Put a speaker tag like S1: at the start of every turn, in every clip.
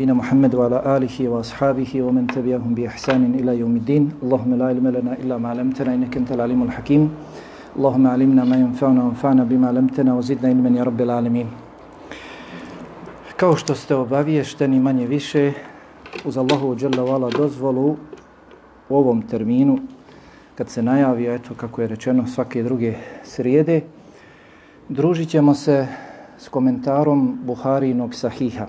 S1: نبينا محمد وعلى آله وأصحابه ومن تبعهم بإحسان إلى يوم الدين اللهم لا علم لنا إلا ما علمتنا إنك أنت العليم الحكيم اللهم علمنا ما ينفعنا وانفعنا بما علمتنا وزدنا علما يا رب العالمين Kao što ste obaviješteni manje više uz Allahu dželle vala dozvolu u ovom terminu kad se najavi eto kako je rečeno svake druge srijede družit se s komentarom Buharinog sahiha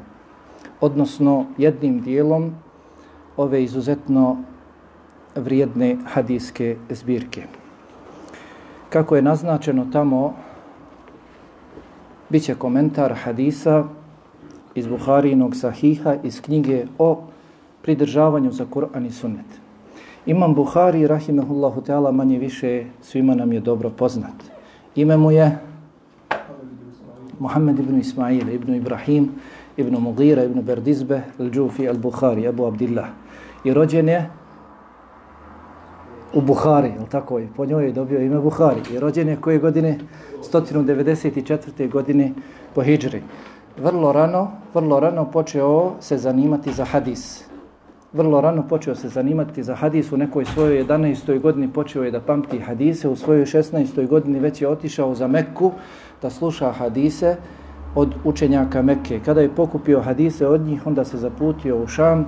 S1: odnosno jednim dijelom ove izuzetno vrijedne hadijske zbirke. Kako je naznačeno tamo, bit će komentar hadisa iz Buharinog sahiha iz knjige o pridržavanju za Kur'an i sunnet. Imam Buhari, rahimehullahu ta'ala, manje više svima nam je dobro poznat. Ime mu je Muhammed ibn Ismail, ibn Ibrahim, ibn Mughira, ibn Berdizbe, Al-đufi, al-Bukhari, Abu Abdillah. I rođen je u Bukhari, je tako je? Po njoj je dobio ime Bukhari. I rođen je koje godine? 194. godine po Hidžri. Vrlo rano, vrlo rano počeo se zanimati za hadis. Vrlo rano počeo se zanimati za hadis. U nekoj svojoj 11. godini počeo je da pamti hadise. U svojoj 16. godini već je otišao za Mekku da sluša hadise od učenjaka Mekke. Kada je pokupio hadise od njih, onda se zaputio u Šam,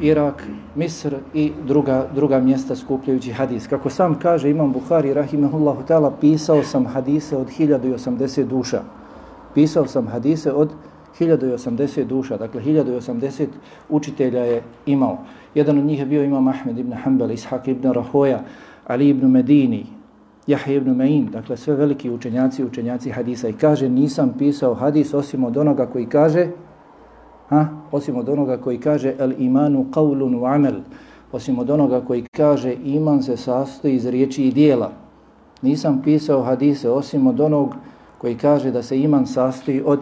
S1: Irak, Misr i druga, druga mjesta skupljajući hadis. Kako sam kaže Imam Buhari, rahimahullahu ta'ala, pisao sam hadise od 1080 duša. Pisao sam hadise od 1080 duša, dakle 1080 učitelja je imao. Jedan od njih je bio Imam Ahmed ibn Hanbal, Ishak ibn Rahoja, Ali ibn Medini, Jahje ibn Ma'in, dakle sve veliki učenjaci, učenjaci hadisa i kaže nisam pisao hadis osim od onoga koji kaže ha, osim od onoga koji kaže el imanu qawlun wa amal, osim od onoga koji kaže iman se sastoji iz riječi i dijela. Nisam pisao hadise osim od onog koji kaže da se iman sastoji od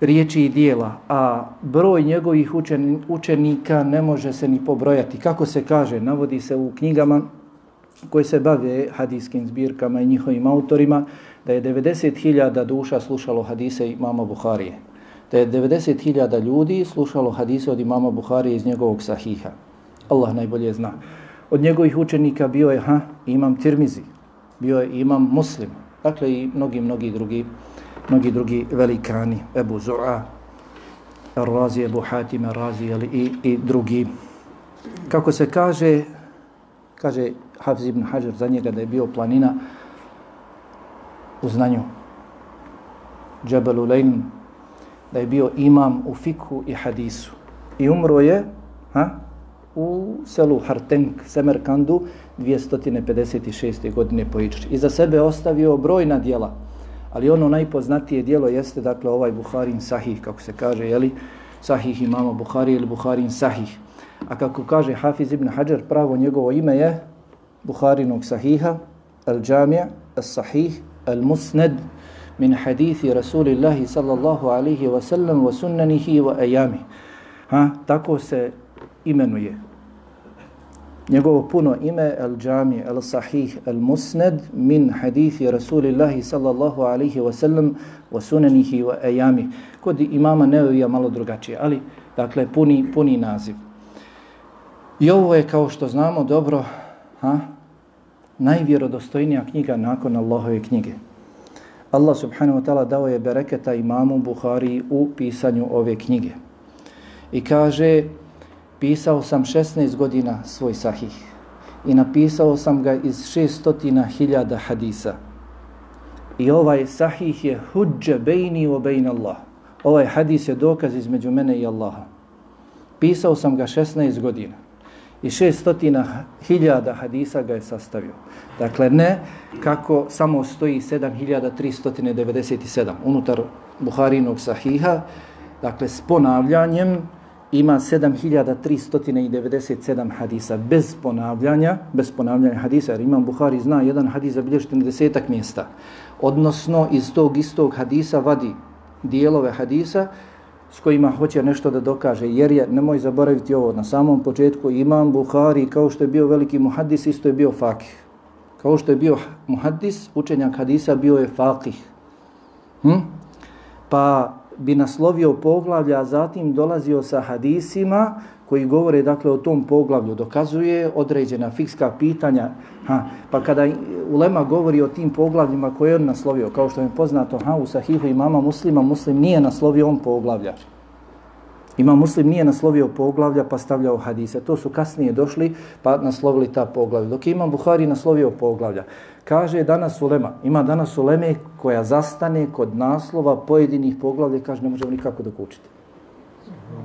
S1: riječi i dijela, a broj njegovih učenika ne može se ni pobrojati. Kako se kaže, navodi se u knjigama koji se bave hadijskim zbirkama i njihovim autorima, da je 90.000 duša slušalo hadise imama Buharije. Da je 90.000 ljudi slušalo hadise od imama Buharije iz njegovog sahiha. Allah najbolje zna. Od njegovih učenika bio je ha, imam Tirmizi, bio je imam Muslim, dakle i mnogi, mnogi drugi, mnogi drugi velikani, Ebu Zura, Razi, Ebu Hatim, Razi ali i, i drugi. Kako se kaže, kaže Hafiz ibn Hajar za njega da je bio planina u znanju Džabel Ulejn, da je bio imam u fikhu i hadisu. I umro je ha, u selu Hartenk, Semerkandu, 256. godine po Ičri. I za sebe ostavio brojna dijela, ali ono najpoznatije dijelo jeste, dakle, ovaj Buharin Sahih, kako se kaže, jeli, Sahih imama Buhari ili Buharin Sahih. A kako kaže Hafiz ibn Hajar, pravo njegovo ime je Buharinog sahiha, al-đamija, al-sahih, al-musned, min hadithi Rasulillahi sallallahu alihi wa sallam wa sunnanihi wa ajami. Ha, tako se imenuje. Njegovo puno ime, al-đami, al-sahih, al-musned, min hadithi Rasulillahi sallallahu alihi wa sallam wa sunnanihi wa ajami. Kod imama Neovija malo drugačije, ali, dakle, puni, puni naziv. I ovo je, kao što znamo dobro, ha, najvjerodostojnija knjiga nakon Allahove knjige. Allah subhanahu wa ta'ala dao je bereketa imamu Buhari u pisanju ove knjige. I kaže, pisao sam 16 godina svoj sahih i napisao sam ga iz 600.000 hadisa. I ovaj sahih je huđe bejni o bejn Allah. Ovaj hadis je dokaz između mene i Allaha. Pisao sam ga 16 godina i šestotina hiljada hadisa ga je sastavio. Dakle, ne kako samo stoji 7397 unutar Buharinog sahiha, dakle, s ponavljanjem ima 7397 hadisa bez ponavljanja, bez ponavljanja hadisa, jer imam Buhari zna jedan hadis zabilježiti na desetak mjesta. Odnosno, iz tog istog hadisa vadi dijelove hadisa s kojima hoće nešto da dokaže, jer je, nemoj zaboraviti ovo, na samom početku imam Buhari, kao što je bio veliki muhaddis, isto je bio fakih. Kao što je bio muhaddis, učenjak hadisa, bio je fakih. Hm? Pa bi naslovio poglavlja, a zatim dolazio sa hadisima koji govore dakle o tom poglavlju, dokazuje određena fikska pitanja. Ha, pa kada Ulema govori o tim poglavljima koje je on naslovio, kao što je poznato ha, u sahihu imama muslima, muslim nije naslovio on poglavlja. Ima muslim nije naslovio poglavlja pa stavljao hadise. To su kasnije došli pa naslovili ta poglavlja. Dok imam Buhari naslovio poglavlja. Kaže danas ulema, ima danas uleme koja zastane kod naslova pojedinih poglavlja i kaže ne možemo nikako dok učiti.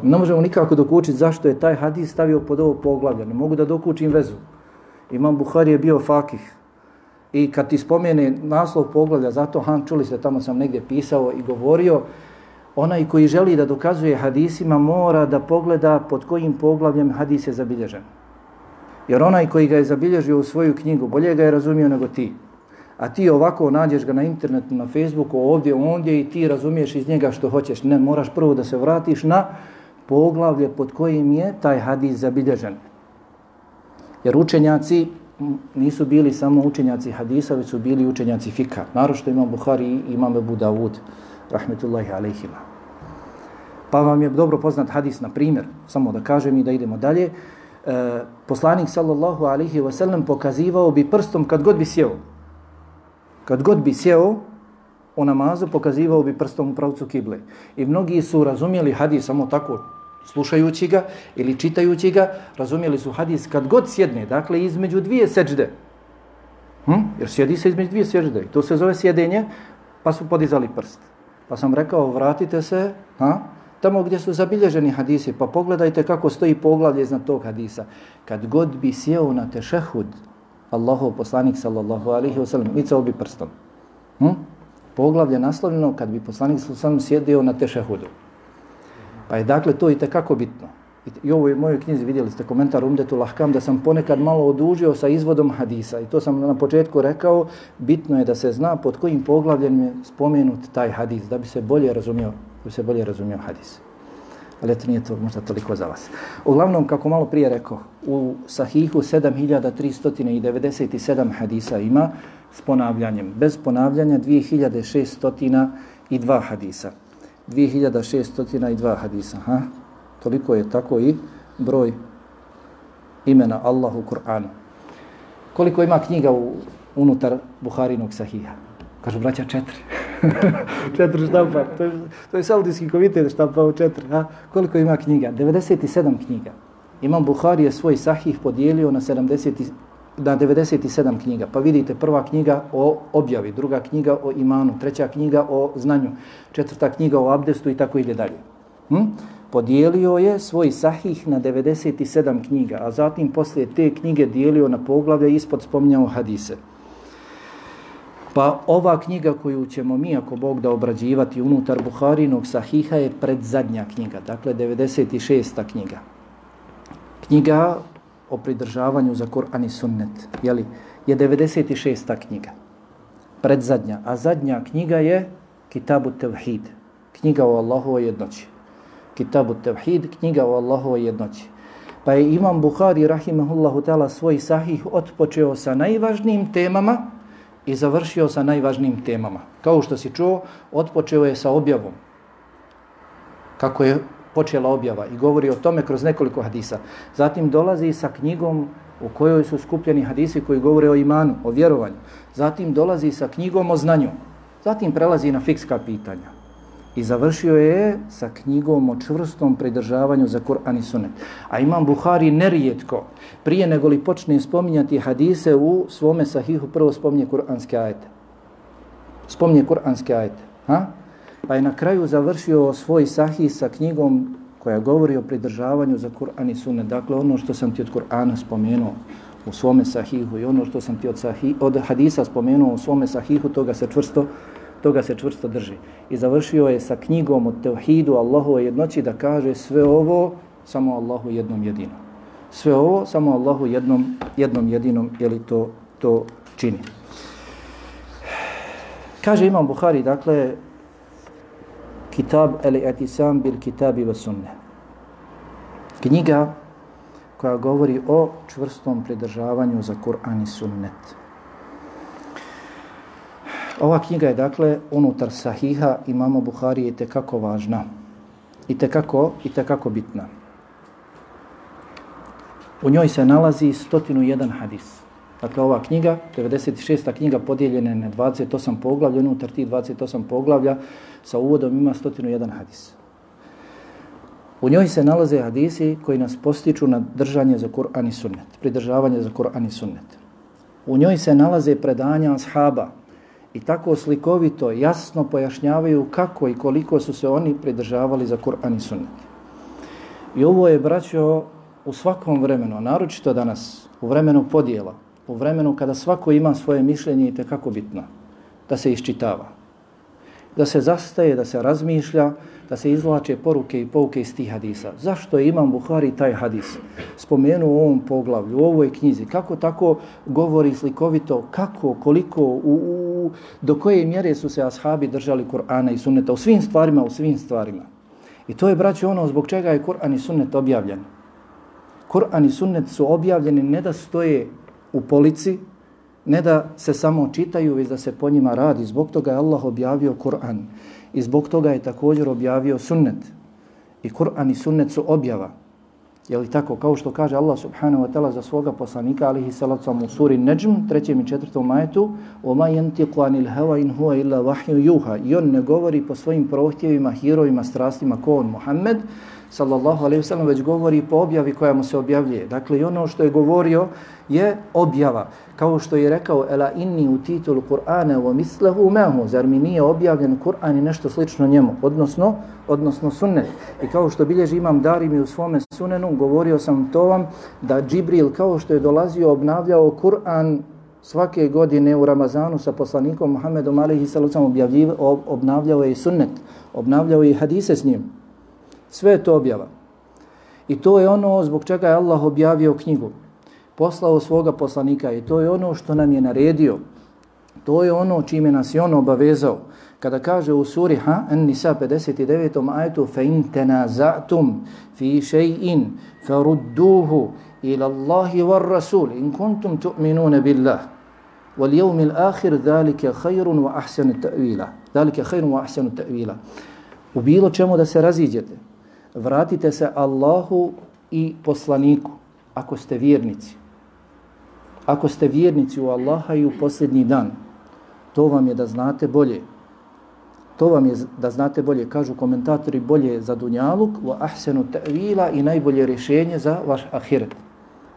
S1: Ne možemo nikako dok učiti zašto je taj hadis stavio pod ovo poglavlja. Ne mogu da dok učim vezu. Imam Buhari je bio fakih. I kad ti spomene naslov poglavlja, zato Han, čuli ste, tamo sam negdje pisao i govorio, onaj koji želi da dokazuje hadisima mora da pogleda pod kojim poglavljem hadis je zabilježen. Jer onaj koji ga je zabilježio u svoju knjigu, bolje ga je razumio nego ti. A ti ovako nađeš ga na internetu, na Facebooku, ovdje, ondje i ti razumiješ iz njega što hoćeš. Ne, moraš prvo da se vratiš na poglavlje pod kojim je taj hadis zabilježen. Jer učenjaci nisu bili samo učenjaci hadisa, već su bili učenjaci fika. Narošto imam Buhari i imam Ebu Dawud, rahmetullahi alaihima. Pa vam je dobro poznat hadis, na primjer, samo da kažem i da idemo dalje. E, poslanik sallallahu alaihi wa sallam pokazivao bi prstom kad god bi sjeo. Kad god bi sjeo u namazu, pokazivao bi prstom u pravcu kible. I mnogi su razumjeli hadis samo tako slušajući ga ili čitajući ga, razumjeli su hadis kad god sjedne, dakle između dvije seđde. Hm? Jer sjedi se između dvije seđde. To se zove sjedenje, pa su podizali prst. Pa sam rekao, vratite se, ha? tamo gdje su zabilježeni hadisi, pa pogledajte kako stoji poglavlje iznad tog hadisa. Kad god bi sjeo na tešehud, Allahov poslanik sallallahu alaihi wasallam, micao bi prstom. Hm? Poglavlje naslovljeno kad bi poslanik sallallahu alaihi wasallam sjedio na tešehudu. Pa je dakle to i tekako bitno. I ovo je u mojoj knjizi, vidjeli ste komentar Umdetu Lahkam, da sam ponekad malo odužio sa izvodom hadisa. I to sam na početku rekao, bitno je da se zna pod kojim poglavljem je spomenut taj hadis, da bi se bolje razumio, da bi se bolje razumio hadis. Ali to nije to možda toliko za vas. Uglavnom, kako malo prije rekao, u Sahihu 7397 hadisa ima s ponavljanjem. Bez ponavljanja 2602 hadisa. 2602 hadisa. Ha? Toliko je tako i broj imena Allah u Kur'anu. Koliko ima knjiga u, unutar Buharinog sahiha? Kažu, braća, četiri. četiri štampa. To je, to je saudijski komitet štampa u četiri. A? Koliko ima knjiga? 97 knjiga. Imam Buhari je svoj sahih podijelio na 70 na 97 knjiga. Pa vidite, prva knjiga o objavi, druga knjiga o imanu, treća knjiga o znanju, četvrta knjiga o abdestu i tako ide dalje. Hm? Podijelio je svoj sahih na 97 knjiga, a zatim poslije te knjige dijelio na poglavlje ispod spominjao hadise. Pa ova knjiga koju ćemo mi, ako Bog da obrađivati unutar Buharinog sahiha je predzadnja knjiga, dakle 96. knjiga. Knjiga o pridržavanju za Kur'an i sunnet, jeli, je 96. knjiga, predzadnja, a zadnja knjiga je Kitabu Tevhid, knjiga o Allahovoj jednoći. Kitabu Tevhid, knjiga o Allahovoj jednoći. Pa je Imam Bukhari, rahimahullahu ta'ala, svoj sahih otpočeo sa najvažnijim temama i završio sa najvažnijim temama. Kao što si čuo, otpočeo je sa objavom. Kako je počela objava i govori o tome kroz nekoliko hadisa. Zatim dolazi sa knjigom u kojoj su skupljeni hadisi koji govore o imanu, o vjerovanju. Zatim dolazi sa knjigom o znanju. Zatim prelazi na fikska pitanja. I završio je sa knjigom o čvrstom pridržavanju za Kur'an i Sunet. A imam Buhari nerijetko, prije nego li počne spominjati hadise u svome sahihu, prvo spominje kur'anske ajete. Spominje kur'anske ajete. Ha? Pa je na kraju završio svoj sahih sa knjigom koja govori o pridržavanju za Kur'an i Sunnet. Dakle, ono što sam ti od Kur'ana spomenuo u svome sahihu i ono što sam ti od, sahih, od hadisa spomenuo u svome sahihu, toga se čvrsto toga se čvrsto drži. I završio je sa knjigom o tevhidu Allahove jednoći da kaže sve ovo samo Allahu jednom jedinom. Sve ovo samo Allahu jednom, jednom jedinom je li to, to čini. Kaže Imam Buhari, dakle, Kitab el-Etisam bil kitabi ve sunne. Knjiga koja govori o čvrstom pridržavanju za Kur'an i sunnet. Ova knjiga je dakle unutar sahiha imamo Buhari i tekako važna. I tekako, i tekako bitna. U njoj se nalazi 101 hadis. Dakle, ova knjiga, 96. knjiga podijeljena na 28 poglavlja, unutar tih 28 poglavlja sa uvodom ima 101 hadis. U njoj se nalaze hadisi koji nas postiču na držanje za Kur'an i sunnet, pridržavanje za Kur'an i sunnet. U njoj se nalaze predanja ashaba i tako slikovito, jasno pojašnjavaju kako i koliko su se oni pridržavali za Kur'an i sunnet. I ovo je, braćo, u svakom vremenu, naročito danas, u vremenu podijela, u vremenu kada svako ima svoje mišljenje i tekako bitno, da se iščitava, da se zastaje, da se razmišlja, da se izvlače poruke i pouke iz tih hadisa. Zašto je Imam Buhari taj hadis spomenuo u ovom poglavlju, u ovoj knjizi? Kako tako govori slikovito, kako, koliko, u, u, do koje mjere su se ashabi držali Kur'ana i sunneta u svim stvarima, u svim stvarima. I to je, braći, ono zbog čega je Kur'an i sunnet objavljen. Kur'an i sunnet su objavljeni ne da stoje u polici, ne da se samo čitaju, već da se po njima radi. Zbog toga je Allah objavio Kur'an. I zbog toga je također objavio sunnet. I Kur'an i sunnet su objava. Je li tako? Kao što kaže Allah subhanahu wa ta'ala za svoga poslanika, alihi salacom u suri Najm, trećem i četvrtom majetu, وَمَا يَنْتِقُ عَنِ الْهَوَا إِنْ هُوَ إِلَّا وَحْيُ يُوهَا I on ne govori po svojim prohtjevima, hirovima, strastima, ko on, Muhammed, sallallahu alaihi wasallam već govori po objavi koja mu se objavljuje. Dakle, i ono što je govorio je objava kao što je rekao ela inni u titulu Kur'ana wa mislahu mahu zar mi nije objavljen Kur'an i nešto slično njemu? Odnosno odnosno sunnet. I kao što bilježi imam Darim i u svome sunenu govorio sam to vam da Džibril kao što je dolazio obnavljao Kur'an svake godine u Ramazanu sa poslanikom Muhammedom alejhi sallam objavljivao obnavljao je i sunnet obnavljao je i hadise s njim sve je to objava i to je ono zbog čega je Allah objavio knjigu poslao svoga poslanika i to je ono što nam je naredio. To je ono čime nas je on obavezao. Kada kaže u suri ha, An-Nisa 59. ajetu fa in tanaza'tum fi shay'in farudduhu ila Allahi war Rasul in kuntum tu'minun billah wal yawmil akhir zalika khairun wa ahsanu ta'wila. Zalika khairun wa ahsanu ta'wila. U bilo čemu da se raziđete, vratite se Allahu i poslaniku ako ste vjernici ako ste vjernici u Allaha i u posljednji dan, to vam je da znate bolje. To vam je da znate bolje, kažu komentatori, bolje za dunjaluk, wa ahsenu ta'vila i najbolje rješenje za vaš ahiret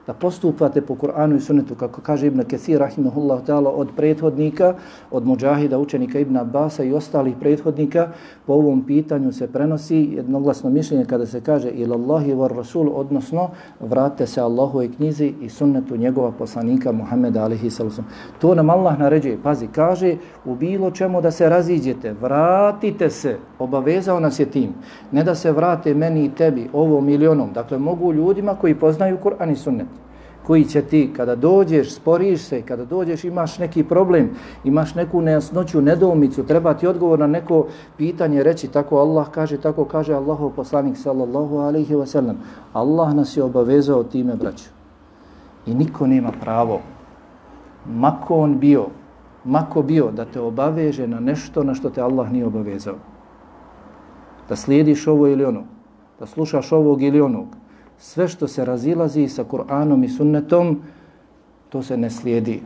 S1: da postupate po Kur'anu i Sunnetu, kako kaže Ibn Kathir, rahimahullah ta'ala, od prethodnika, od muđahida, učenika Ibn Abasa i ostalih prethodnika, po ovom pitanju se prenosi jednoglasno mišljenje kada se kaže ila Allahi var Rasul, odnosno vrate se Allahove knjizi i Sunnetu njegova poslanika Muhammeda alihi sallam. To nam Allah naređuje, pazi, kaže u bilo čemu da se raziđete, vratite se, obavezao nas je tim, ne da se vrate meni i tebi, ovom milionom, dakle mogu ljudima koji poznaju Kur'an i Sunnet koji će ti kada dođeš, sporiš se, kada dođeš imaš neki problem, imaš neku nejasnoću, nedoumicu, treba ti odgovor na neko pitanje reći tako Allah kaže, tako kaže Allahov poslanik sallallahu alaihi wa sallam. Allah nas je obavezao time, braću. I niko nema pravo, mako on bio, mako bio da te obaveže na nešto na što te Allah nije obavezao. Da slijediš ovo ili ono, da slušaš ovog ili onog, sve što se razilazi sa Kur'anom i sunnetom, to se ne slijedi.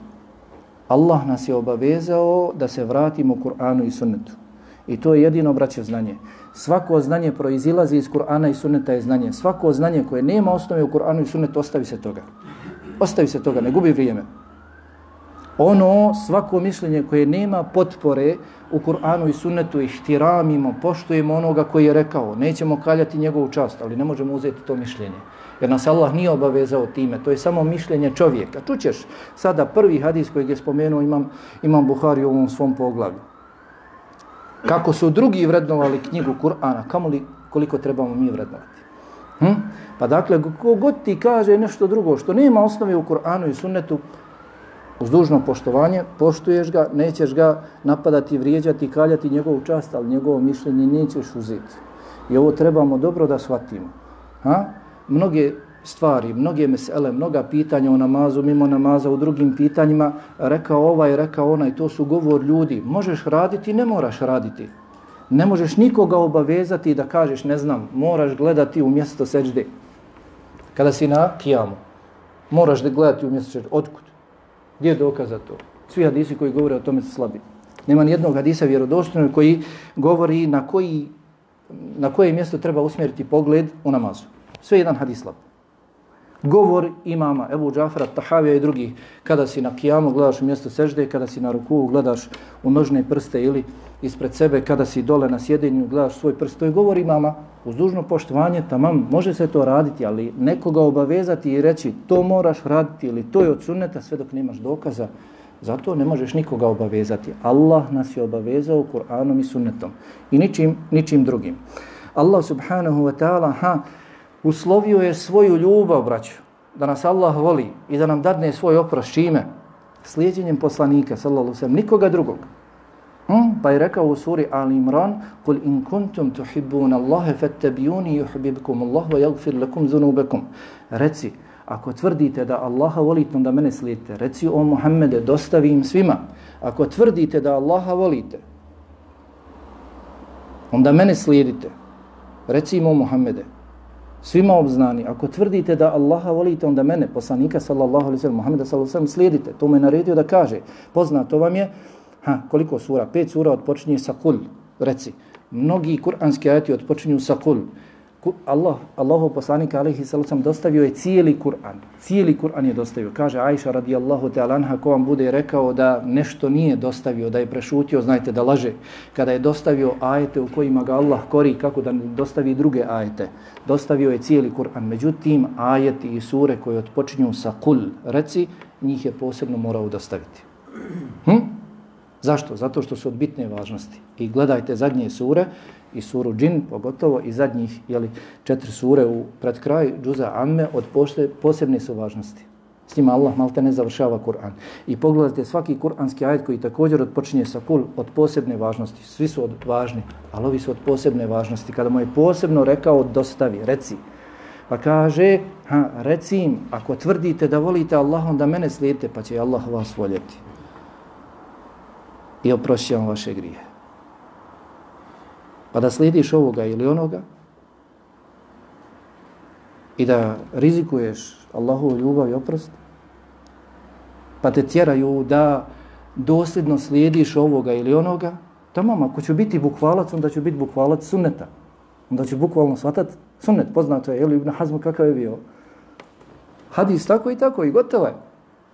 S1: Allah nas je obavezao da se vratimo Kur'anu i sunnetu. I to je jedino braće znanje. Svako znanje proizilazi iz Kur'ana i sunneta je znanje. Svako znanje koje nema osnove u Kur'anu i sunnetu, ostavi se toga. Ostavi se toga, ne gubi vrijeme. Ono, svako mišljenje koje nema potpore u Kur'anu i sunnetu, ihtiramimo, poštujemo onoga koji je rekao, nećemo kaljati njegovu čast, ali ne možemo uzeti to mišljenje. Jer nas Allah nije obavezao time, to je samo mišljenje čovjeka. Čućeš sada prvi hadis koji je spomenuo imam, imam Buhari u ovom svom poglavlju. Kako su drugi vrednovali knjigu Kur'ana, kamo li koliko trebamo mi vrednovati? Hm? Pa dakle, kogod ti kaže nešto drugo što nema osnove u Kur'anu i sunnetu, uz dužno poštovanje, poštuješ ga, nećeš ga napadati, vrijeđati, kaljati njegovu čast, ali njegovo mišljenje nećeš uzeti. I ovo trebamo dobro da shvatimo. Ha? Mnoge stvari, mnoge mesele, mnoga pitanja o namazu, mimo namaza, u drugim pitanjima, rekao ovaj, rekao onaj, to su govor ljudi. Možeš raditi, ne moraš raditi. Ne možeš nikoga obavezati da kažeš, ne znam, moraš gledati u mjesto seđde. Kada si na kijamu, moraš da gledati u mjesto seđde. Otkud? Gdje je dokaz za to? Svi hadisi koji govore o tome su slabi. Nema ni jednog hadisa vjerodostojnog koji govori na koji na koje mjesto treba usmjeriti pogled u namazu. Sve jedan hadis slab. Govor imama Ebu Džafara, Tahavija i drugih, kada si na kijamu gledaš u mjesto sežde, kada si na ruku gledaš u nožne prste ili ispred sebe, kada si dole na sjedenju gledaš svoj prst, to je govor imama. Uz dužno poštovanje, tamam, može se to raditi, ali nekoga obavezati i reći to moraš raditi ili to je od sunneta sve dok nemaš dokaza, Zato ne možeš nikoga obavezati. Allah nas je obavezao Kur'anom i sunnetom. I ničim, ničim drugim. Allah subhanahu wa ta'ala ha, uslovio je svoju ljubav, braću, da nas Allah voli i da nam dadne svoj oprost čime? Slijedjenjem poslanika, sallallahu sallam, nikoga drugog. Hmm? Pa je rekao u suri Ali Imran, Kul in kuntum tuhibbun اللَّهَ fattabijuni يُحْبِبْكُمُ Allah wa لَكُمْ lakum. Reci, Ako tvrdite da Allaha volite, onda mene slijedite. Reci o Muhammede, dostavi im svima. Ako tvrdite da Allaha volite, onda mene slijedite. Reci im o Muhammede, svima obznani. Ako tvrdite da Allaha volite, onda mene, poslanika sallallahu alaihi sallam, Muhammeda sallallahu alaihi sallam, slijedite. To me naredio da kaže. Poznato vam je, ha, koliko sura? Pet sura odpočinje sa kul. Reci, mnogi kuranski ajati odpočinju sa kul. Allah, Allahov poslanik alaihi sallam dostavio je cijeli Kur'an. Cijeli Kur'an je dostavio. Kaže Ajša radijallahu ta'ala anha ko vam bude rekao da nešto nije dostavio, da je prešutio, znajte da laže. Kada je dostavio ajete u kojima ga Allah kori kako da dostavi druge ajete, dostavio je cijeli Kur'an. Međutim, ajeti i sure koje odpočinju sa kul, reci, njih je posebno morao dostaviti. Hm? Zašto? Zato što su od bitne važnosti. I gledajte zadnje sure, i suru džin, pogotovo i zadnjih jeli, četiri sure u pred kraj džuza amme od pošte, posebne su važnosti. S njima Allah malte ne završava Kur'an. I pogledajte svaki kur'anski ajet koji također odpočinje sa kul od posebne važnosti. Svi su od važni, ali ovi su od posebne važnosti. Kada mu je posebno rekao dostavi, reci. Pa kaže, ha, reci im, ako tvrdite da volite Allah, onda mene slijedite, pa će Allah vas voljeti. I oprošćam vaše grije pa da slijediš ovoga ili onoga i da rizikuješ Allahovu ljubav i oprost, pa te tjeraju da dosljedno slijediš ovoga ili onoga, tamo, ako ću biti bukvalac, onda ću biti bukvalac sunneta. Onda ću bukvalno shvatat sunnet. Poznato je, ili Ibn Hazm kakav je bio? Hadis tako i tako i gotovo je.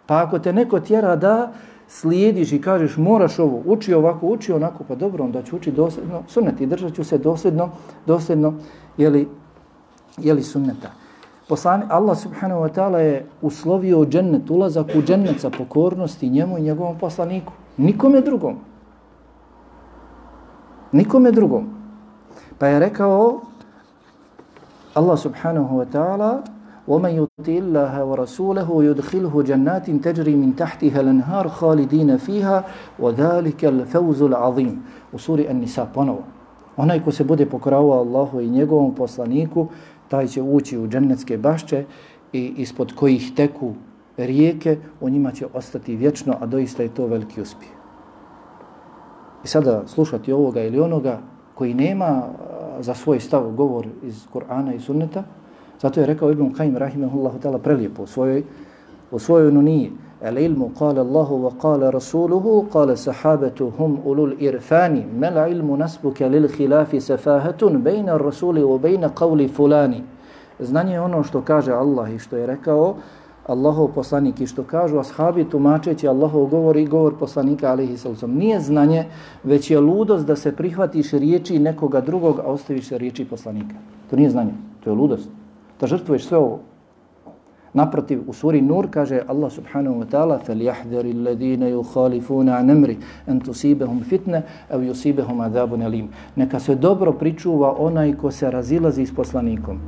S1: Pa ako te neko tjera da slijediš i kažeš moraš ovo, uči ovako, uči onako, pa dobro, onda ću učiti dosljedno sunnet i držat ću se dosljedno, dosljedno, jeli, jeli sunneta. Poslani, Allah subhanahu wa ta'ala je uslovio džennet, ulazak u džennet sa pokornosti njemu i njegovom poslaniku. Nikome drugom. Nikome drugom. Pa je rekao Allah subhanahu wa ta'ala ومن يطع الله ورسوله يدخله جنات تجري من تحتها الانهار خالدين فيها وذلك الفوز العظيم وسوره النساء ponovo onaj ko se bude pokoravao Allahu i njegovom poslaniku taj će ući u džennetske bašče i ispod kojih teku rijeke u njima će ostati vječno a doista je to veliki uspjeh i sada slušati ovoga ili onoga koji nema za svoj stav govor iz Kur'ana i Sunneta Zato je rekao Ibn Qaim rahimahullahu ta'ala prelijepo u svojoj, u svojoj nuniji. El ilmu kale Allahu wa kale Rasuluhu kale sahabetu hum ulul irfani mel ilmu nasbuke lil khilafi safahatun bejna Rasuli u bejna qavli fulani. Znanje je ono što kaže Allah i što je rekao Allahov poslanik i što kažu ashabi tumačeći Allahov govor i govor poslanika alihi sallam. Nije znanje, već je ludost da se prihvatiš riječi nekoga drugog, a ostaviš riječi poslanika. To nije znanje, to je ludost da žrtvuješ sve ovo. Naprotiv, u suri Nur kaže Allah subhanahu wa ta'ala فَلْيَحْذَرِ الَّذِينَ يُخَالِفُونَ عَنْ أَمْرِ أَنْ تُسِيبَهُمْ فِتْنَ أَوْ يُسِيبَهُمْ عَذَابٌ أَلِيمٌ Neka se dobro pričuva onaj ko se razilazi s poslanikom,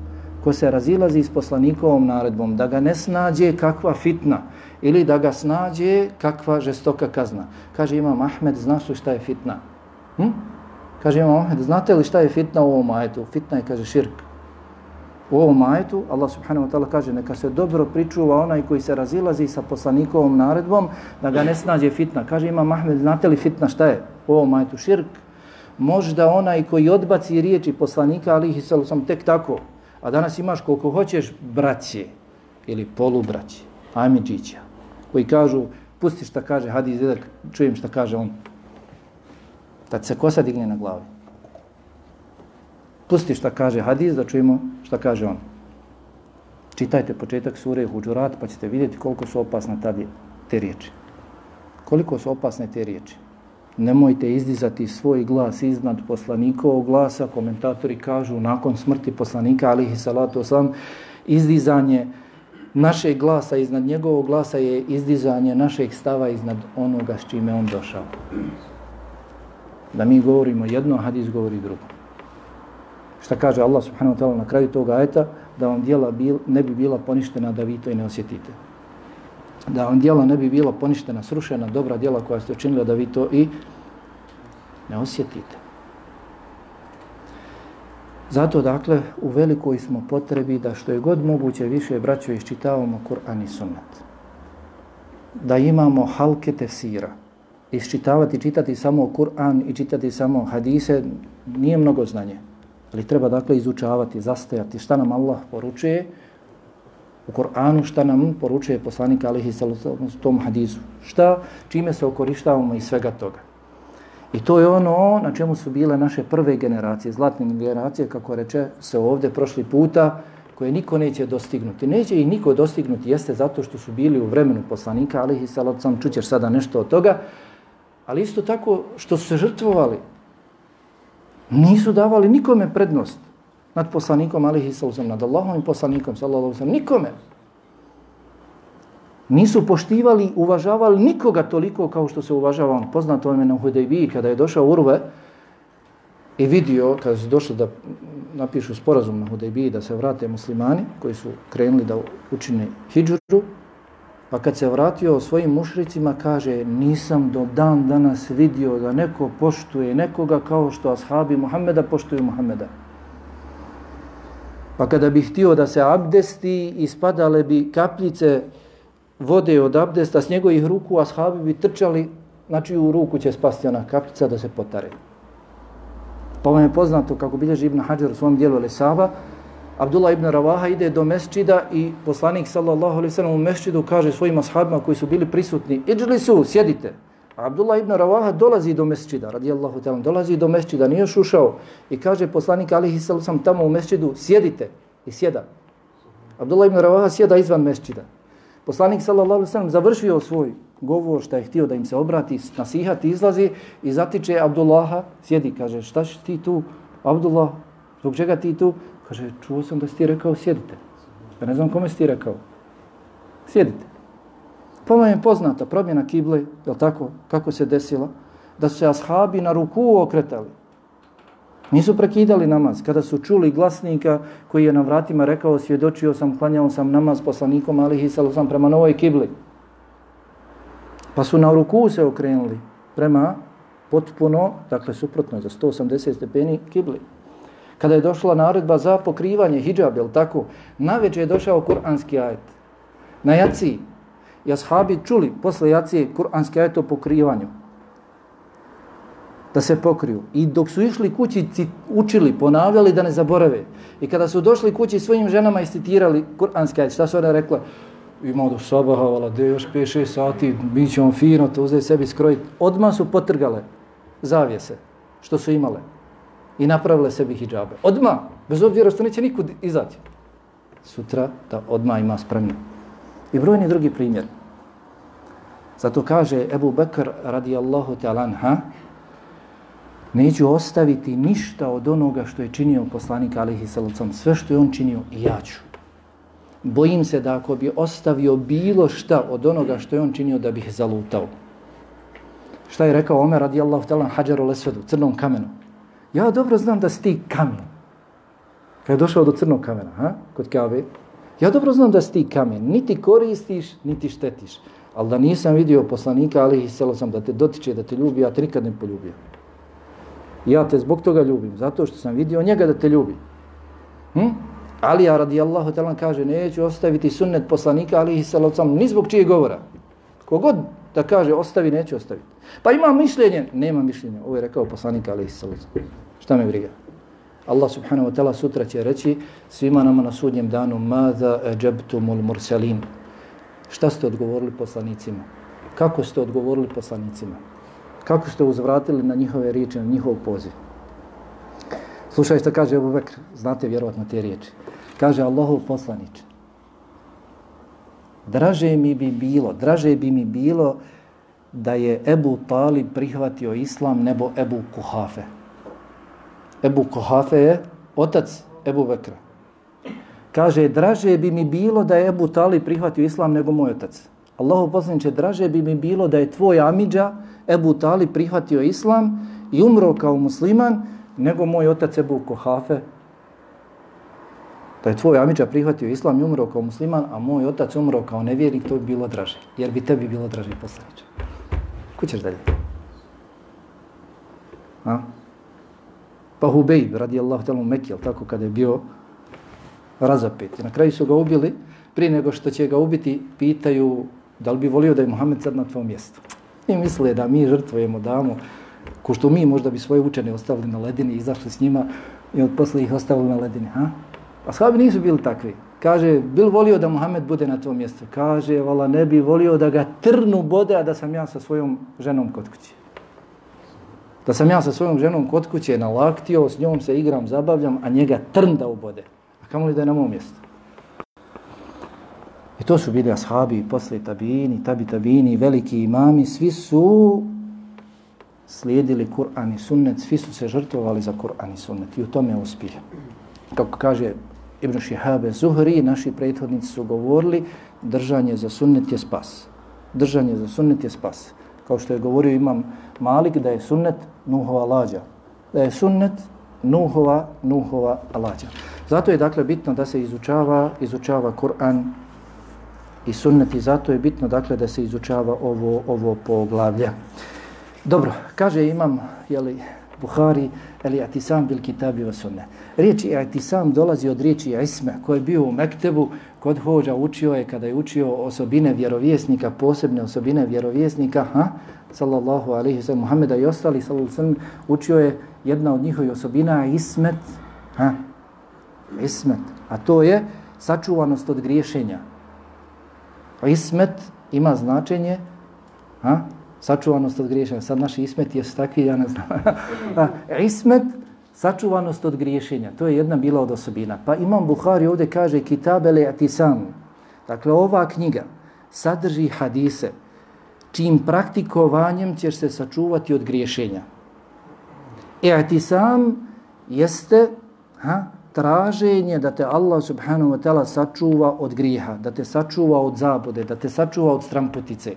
S1: ko se razilazi s poslanikovom naredbom, da ga ne snađe kakva fitna ili da ga snađe kakva žestoka kazna. Kaže Imam Ahmed, znaš li šta je fitna? Hm? Kaže Imam Ahmed, znate li šta je fitna u ovom ajetu? Fitna je, kaže, širk U ovom ajetu Allah subhanahu wa ta'ala kaže neka se dobro pričuva onaj koji se razilazi sa poslanikovom naredbom da ga ne snađe fitna. Kaže ima Mahmed, znate li fitna šta je? U ovom ajetu širk. Možda onaj koji odbaci riječi poslanika alihi sam tek tako. A danas imaš koliko hoćeš braće ili polubraće, amidžića, koji kažu pusti šta kaže hadis, da čujem šta kaže on. Tad se kosa digne na glavi pusti šta kaže hadis, da čujemo šta kaže on. Čitajte početak sure Huđurat, pa ćete vidjeti koliko su opasne tada te riječi. Koliko su opasne te riječi. Nemojte izdizati svoj glas iznad poslanikovog glasa. Komentatori kažu nakon smrti poslanika, alihi salatu oslam, izdizanje našeg glasa iznad njegovog glasa je izdizanje našeg stava iznad onoga s čime on došao. Da mi govorimo jedno, hadis govori drugo. Šta kaže Allah subhanahu wa ta'ala na kraju toga ajeta? Da vam dijela bil, ne bi bila poništena da vi to i ne osjetite. Da vam dijela ne bi bila poništena, srušena, dobra dijela koja ste učinili da vi to i ne osjetite. Zato, dakle, u velikoj smo potrebi da što je god moguće više braćo iščitavamo Kur'an i Sunnet. Da imamo halke tefsira. Iščitavati, čitati samo Kur'an i čitati samo hadise nije mnogo znanje. Ali treba dakle izučavati, zastajati šta nam Allah poručuje u Koranu, šta nam poručuje poslanik alihi sallam u tom hadisu. Šta, čime se okorištavamo i svega toga. I to je ono na čemu su bile naše prve generacije, zlatne generacije, kako reče se ovdje prošli puta, koje niko neće dostignuti. Neće ih niko dostignuti, jeste zato što su bili u vremenu poslanika, alihi sallam, čućeš sada nešto od toga, ali isto tako što su se žrtvovali, nisu davali nikome prednost nad poslanikom alihi sallam, nad Allahom i poslanikom sallallahu sallam, nikome. Nisu poštivali, uvažavali nikoga toliko kao što se uvažava on. Poznato je na Hudejbiji kada je došao Urve i vidio, kada su došli da napišu sporazum na Hudejbiji da se vrate muslimani koji su krenuli da učine hijđuru, Pa kad se vratio svojim mušricima, kaže, nisam do dan danas vidio da neko poštuje nekoga kao što ashabi Muhammeda poštuju Muhammeda. Pa kada bi htio da se abdesti, ispadale bi kapljice vode od abdesta s njegovih ruku, ashabi bi trčali, znači u ruku će spasti ona kapljica da se potare. Pa vam je poznato, kako bilježi Ibn Hajar u svom dijelu Lesaba, Abdullah ibn Ravaha ide do mesčida i poslanik sallallahu alaihi sallam u mesčidu kaže svojim ashabima koji su bili prisutni, iđli su, sjedite. A Abdullah ibn Ravaha dolazi do mesčida, radijallahu ta'ala, dolazi do mesčida, nije još ušao i kaže poslanik alaihi sallam tamo u mesčidu, sjedite i sjeda. Abdullah ibn Ravaha sjeda izvan mesčida. Poslanik sallallahu alaihi sallam završio svoj govor šta je htio da im se obrati, nasihati, izlazi i zatiče Abdullaha, sjedi, kaže šta si ti tu, Abdullah, zbog čega ti tu? Kaže, čuo sam da si ti rekao, sjedite. Ja ne znam kome si ti rekao. Sjedite. Pa je poznata promjena kible, je tako, kako se desila, da su se ashabi na ruku okretali. Nisu prekidali namaz. Kada su čuli glasnika koji je na vratima rekao, svjedočio sam, klanjao sam namaz poslanikom, ali hisalo sam prema novoj kibli. Pa su na ruku se okrenuli prema potpuno, dakle suprotno za 180 stepeni kibli kada je došla naredba za pokrivanje hijab, je tako? Naveče je došao kuranski ajet. Na jaci. I ashabi čuli posle jacije kuranski ajet o pokrivanju. Da se pokriju. I dok su išli kući, učili, ponavljali da ne zaborave. I kada su došli kući svojim ženama i citirali kuranski ajet, šta su one rekla? imao do sabaha, vala, de još 5-6 sati, mi ćemo fino to uzeti sebi skrojiti. Odmah su potrgale zavijese što su imale i napravile sebi hijabe. Odma, bez obzira što neće nikud izaći. Sutra da odma ima spremno. I brojni drugi primjer. Zato kaže Ebu Bekr radijallahu ta'ala neću ostaviti ništa od onoga što je činio poslanik alihi salacom. Sve što je on činio i ja ću. Bojim se da ako bi ostavio bilo šta od onoga što je on činio da bih zalutao. Šta je rekao Omer radijallahu ta'ala hađaru lesvedu, crnom kamenu. Ja dobro znam da si ti kamen. Kad je došao do crnog kamena, ha? kod Kabe, ja dobro znam da si ti kamen. Niti koristiš, niti štetiš. Ali da nisam vidio poslanika, ali selo sam da te dotiče, da te ljubi, ja te nikad ne poljubio. Ja te zbog toga ljubim, zato što sam vidio njega da te ljubi. Hm? Alija radijallahu talan kaže, neću ostaviti sunnet poslanika ali selo sam ni zbog čije govora. Kogod da kaže ostavi, neće ostaviti. Pa ima mišljenje, nema mišljenja. Ovo je rekao poslanik Ali sallam. Šta me briga? Allah subhanahu wa ta'ala sutra će reći svima nama na sudnjem danu Mada eđebtumul mursalin. Šta ste odgovorili poslanicima? Kako ste odgovorili poslanicima? Kako ste uzvratili na njihove riječi, na njihov poziv? Slušaj što kaže Ebu Bekr, znate vjerovatno te riječi. Kaže Allahov poslanič, draže mi bi bilo, draže bi mi bilo da je Ebu Talib prihvatio islam nebo Ebu Kuhafe. Ebu Kohafe je otac Ebu Bekra. Kaže, draže bi mi bilo da je Ebu Tali prihvatio islam nego moj otac. Allahu poslaniče, draže bi mi bilo da je tvoj Amidža Ebu Tali prihvatio islam i umro kao musliman nego moj otac Ebu Kohafe da je tvoj Amidža prihvatio islam i umro kao musliman, a moj otac umro kao nevjernik, to bi bilo draže. Jer bi tebi bilo draže poslaniče. Kućeš dalje? A? Pa Hubejb, radi ta'ala, telu Mekijel, tako kada je bio razapet. I na kraju su ga ubili, prije nego što će ga ubiti, pitaju da li bi volio da je Muhammed sad na tvom mjestu. I misle da mi žrtvujemo, damo, ko što mi možda bi svoje učene ostavili na ledini, izašli s njima i od posle ih ostavili na ledini. Ha? Ashabi nisu bili takvi. Kaže, bil volio da Muhammed bude na tom mjestu? Kaže, vala, ne bi volio da ga trnu bode, a da sam ja sa svojom ženom kod kuće. Da sam ja sa svojom ženom kod kuće nalaktio, s njom se igram, zabavljam, a njega trn da ubode. A kamo li da je na mom mjestu? I to su bili ashabi, posle tabini, tabi tabini, veliki imami, svi su slijedili Kur'an i sunnet, svi su se žrtvovali za Kur'an i sunnet i u tome uspije. Kako kaže Ibn Šihabe Zuhri, naši prethodnici su govorili, držanje za sunnet je spas. Držanje za sunnet je spas. Kao što je govorio imam Malik, da je sunnet Nuhova lađa. Da je sunnet Nuhova, Nuhova lađa. Zato je dakle bitno da se izučava, izučava Kur'an i sunnet i zato je bitno dakle da se izučava ovo, ovo poglavlje. Dobro, kaže imam, jeli, Buhari, ali atisam bil kitabi wa sunne. Riječi atisam dolazi od riječi isme, koji je bio u Mektebu, kod hođa učio je, kada je učio osobine vjerovjesnika, posebne osobine vjerovjesnika, ha? sallallahu alaihi sallam, Muhammeda i ostali, sallallahu sallam, učio je jedna od njihovih osobina, ismet, ha? ismet, a to je sačuvanost od griješenja. Ismet ima značenje, ha? sačuvanost od griješenja. Sad naši ismet je takvi, ja ne znam. ismet, sačuvanost od griješenja. To je jedna bila od osobina. Pa Imam Buhari ovdje kaže Kitabele Atisam. Dakle, ova knjiga sadrži hadise čim praktikovanjem ćeš se sačuvati od griješenja. E Atisam jeste ha, traženje da te Allah subhanahu wa ta'ala sačuva od griha, da te sačuva od zabude, da te sačuva od stramputice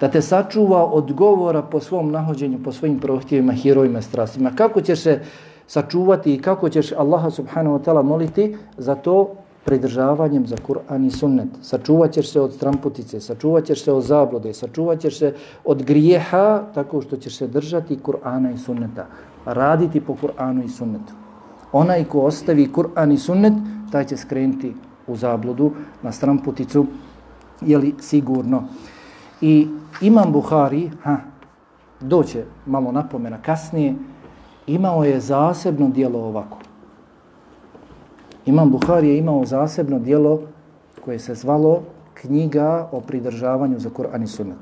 S1: da te sačuva od govora po svom nahođenju, po svojim prohtjevima, herojima, strastima. Kako ćeš se sačuvati i kako ćeš Allaha subhanahu wa ta'ala moliti za to pridržavanjem za Kur'an i sunnet. Sačuvat ćeš se od stramputice, sačuvat ćeš se od zablode, sačuvat ćeš se od grijeha tako što ćeš se držati Kur'ana i sunneta. Raditi po Kur'anu i sunnetu. Onaj ko ostavi Kur'an i sunnet, taj će skrenuti u zabludu na stramputicu, jeli sigurno. I Imam Buhari, ha, doće malo napomena kasnije, imao je zasebno dijelo ovako. Imam Buhari je imao zasebno dijelo koje se zvalo knjiga o pridržavanju za Kur'an i Sunnet.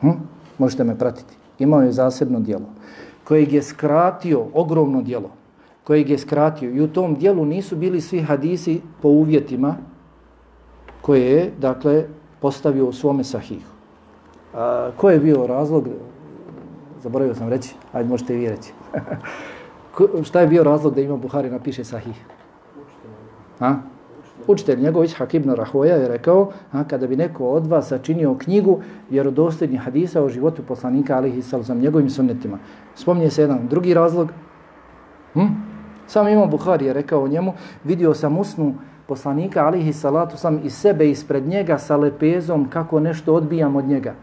S1: Hm? Možete me pratiti. Imao je zasebno dijelo kojeg je skratio, ogromno dijelo, kojeg je skratio. I u tom dijelu nisu bili svi hadisi po uvjetima koje je, dakle, postavio u svome sahihu. A, ko je bio razlog, zaboravio sam reći, ajde možete i vi reći. šta je bio razlog da ima Buhari napiše sahih? Ha? Učitelj njegov Ishak ibn Rahoja je rekao, a, kada bi neko od vas sačinio knjigu vjerodostojnih hadisa o životu poslanika alihi sallam njegovim sunnetima. Spomnije se jedan drugi razlog. Hm? Sam imam Buhari je rekao o njemu, vidio sam usnu poslanika alihi salatu sam i sebe ispred njega sa lepezom kako nešto odbijam od njega.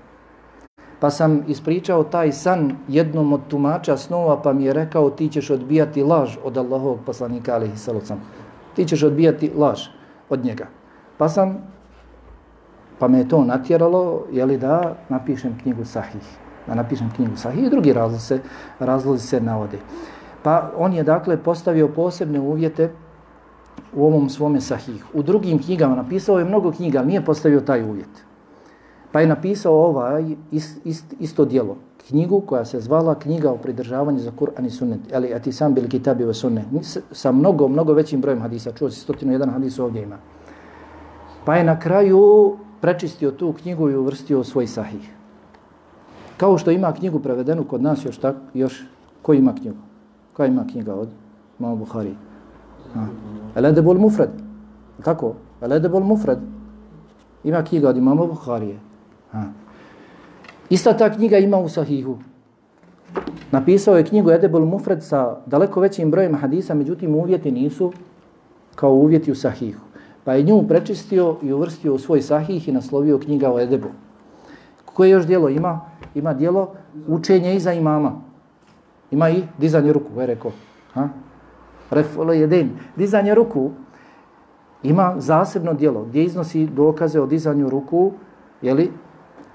S1: Pa sam ispričao taj san jednom od tumača snova, pa mi je rekao ti ćeš odbijati laž od Allahovog poslanika, ali salucam. Ti ćeš odbijati laž od njega. Pa sam, pa me je to natjeralo, je li da napišem knjigu Sahih. Da napišem knjigu Sahih i drugi razlozi se, razlozi se navode. Pa on je dakle postavio posebne uvjete u ovom svome Sahih. U drugim knjigama napisao je mnogo knjiga, ali nije postavio taj uvjet. Pa je napisao ovaj ist, ist, isto dijelo, knjigu koja se zvala knjiga o pridržavanju za Kur'an i sunnet, ali a ti sam bili kitabi o sunnet, sa mnogo, mnogo većim brojem hadisa, čuo si 101 hadis ovdje ima. Pa je na kraju prečistio tu knjigu i uvrstio svoj sahih. Kao što ima knjigu prevedenu kod nas još tak, još, ko ima knjigu? Koja ima knjiga od Mama Buhari? Eledebol Mufred. Tako? Eledebol Mufred. Ima knjiga od Imama Buharije. Ha. Ista ta knjiga ima u Sahihu. Napisao je knjigu Edebul Mufred sa daleko većim brojem hadisa, međutim uvjeti nisu kao uvjeti u Sahihu. Pa je nju prečistio i uvrstio u svoj Sahih i naslovio knjiga o Edebu. Koje još dijelo ima? Ima dijelo učenje iza imama. Ima i dizanje ruku, je rekao. Ha? Refolo jedin. Dizanje ruku ima zasebno dijelo gdje iznosi dokaze o dizanju ruku jeli,